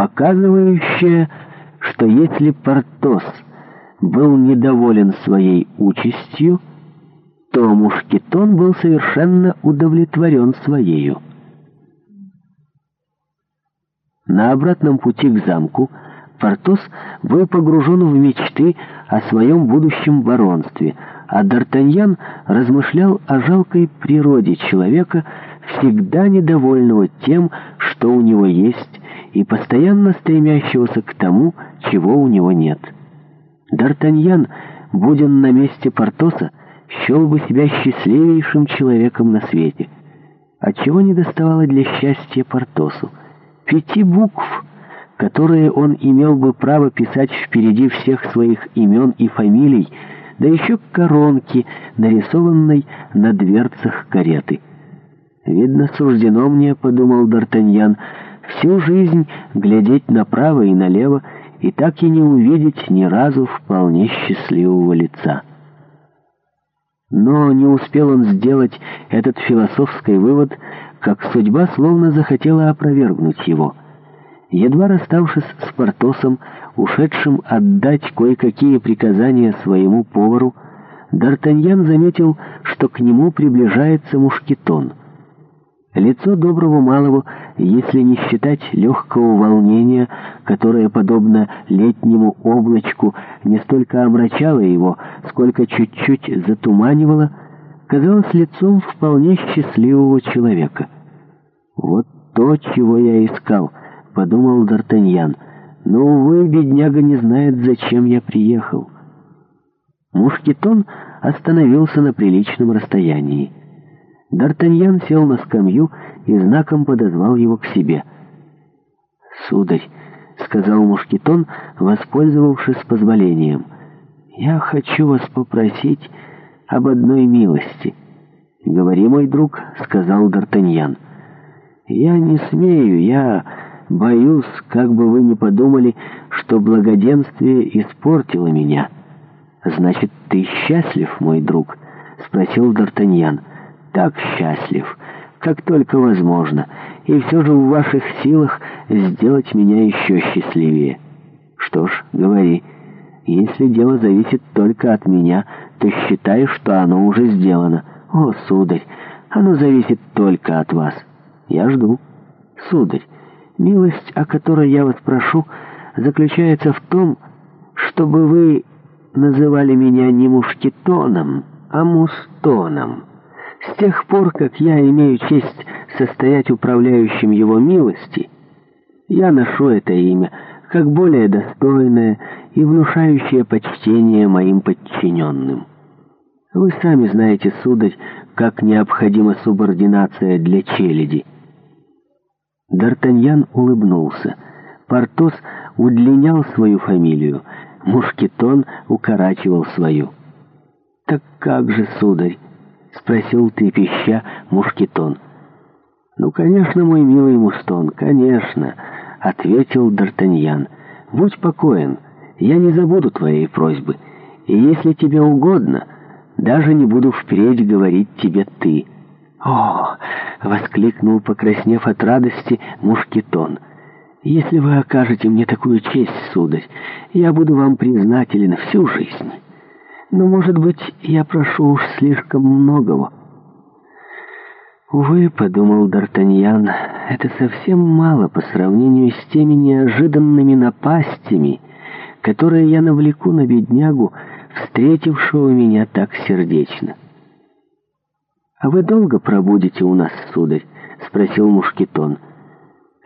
показывающее, что если Портос был недоволен своей участью, то Мушкетон был совершенно удовлетворен своею. На обратном пути к замку Портос был погружен в мечты о своем будущем воронстве, а Д'Артаньян размышлял о жалкой природе человека, всегда недовольного тем, что у него есть и постоянно стремящегося к тому, чего у него нет. Д'Артаньян, будь он на месте Портоса, счел бы себя счастливейшим человеком на свете. А чего не доставало для счастья Портосу? Пяти букв, которые он имел бы право писать впереди всех своих имен и фамилий, да еще коронки, нарисованной на дверцах кареты. «Видно, суждено мне», — подумал Д'Артаньян, — всю жизнь глядеть направо и налево и так и не увидеть ни разу вполне счастливого лица. Но не успел он сделать этот философский вывод, как судьба словно захотела опровергнуть его. Едва расставшись с Портосом, ушедшим отдать кое-какие приказания своему повару, Д'Артаньян заметил, что к нему приближается мушкетон — Лицо доброго малого, если не считать легкого волнения, которое, подобно летнему облачку, не столько омрачало его, сколько чуть-чуть затуманивало, казалось лицом вполне счастливого человека. «Вот то, чего я искал», — подумал Д'Артаньян. «Но, увы, бедняга не знает, зачем я приехал». Мушкетон остановился на приличном расстоянии. Д'Артаньян сел на скамью и знаком подозвал его к себе. «Сударь», — сказал Мушкетон, воспользовавшись позволением, — «я хочу вас попросить об одной милости». «Говори, мой друг», — сказал Д'Артаньян. «Я не смею, я боюсь, как бы вы ни подумали, что благоденствие испортило меня». «Значит, ты счастлив, мой друг?» — спросил Д'Артаньян так счастлив, как только возможно, и все же в ваших силах сделать меня еще счастливее. Что ж, говори, если дело зависит только от меня, то считай, что оно уже сделано. О, сударь, оно зависит только от вас. Я жду. Сударь, милость, о которой я вас прошу, заключается в том, чтобы вы называли меня не мушкетоном, а мустоном». С тех пор, как я имею честь состоять управляющим его милости, я ношу это имя как более достойное и внушающее почтение моим подчиненным. Вы сами знаете, сударь, как необходима субординация для челяди. Д'Артаньян улыбнулся. Портос удлинял свою фамилию, Мушкетон укорачивал свою. «Так как же, сударь?» — спросил трепеща Мушкетон. «Ну, конечно, мой милый Мустон, конечно», — ответил Д'Артаньян. «Будь покоен, я не забуду твоей просьбы, и если тебе угодно, даже не буду впредь говорить тебе «ты». «О!» — воскликнул, покраснев от радости, Мушкетон. «Если вы окажете мне такую честь, сударь, я буду вам признателен всю жизнь». Но, может быть, я прошу уж слишком многого. Увы, подумал Д'Артаньян, это совсем мало по сравнению с теми неожиданными напастями, которые я навлеку на беднягу, встретившего меня так сердечно. «А вы долго пробудете у нас, сударь?» — спросил Мушкетон.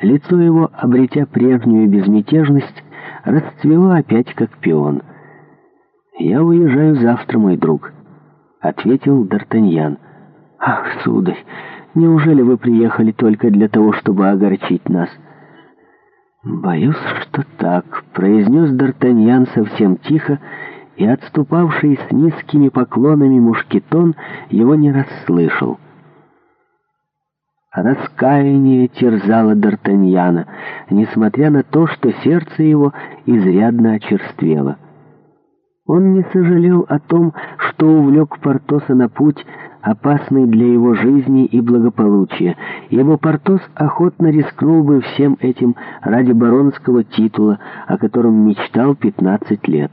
Лицо его, обретя прежнюю безмятежность, расцвело опять как пион — «Я уезжаю завтра, мой друг», — ответил Д'Артаньян. «Ах, сударь, неужели вы приехали только для того, чтобы огорчить нас?» «Боюсь, что так», — произнес Д'Артаньян совсем тихо, и отступавший с низкими поклонами мушкетон его не расслышал. Раскаяние терзало Д'Артаньяна, несмотря на то, что сердце его изрядно очерствело. Он не сожалел о том, что увлек Портоса на путь, опасный для его жизни и благополучия, ибо Портос охотно рискнул бы всем этим ради баронского титула, о котором мечтал 15 лет.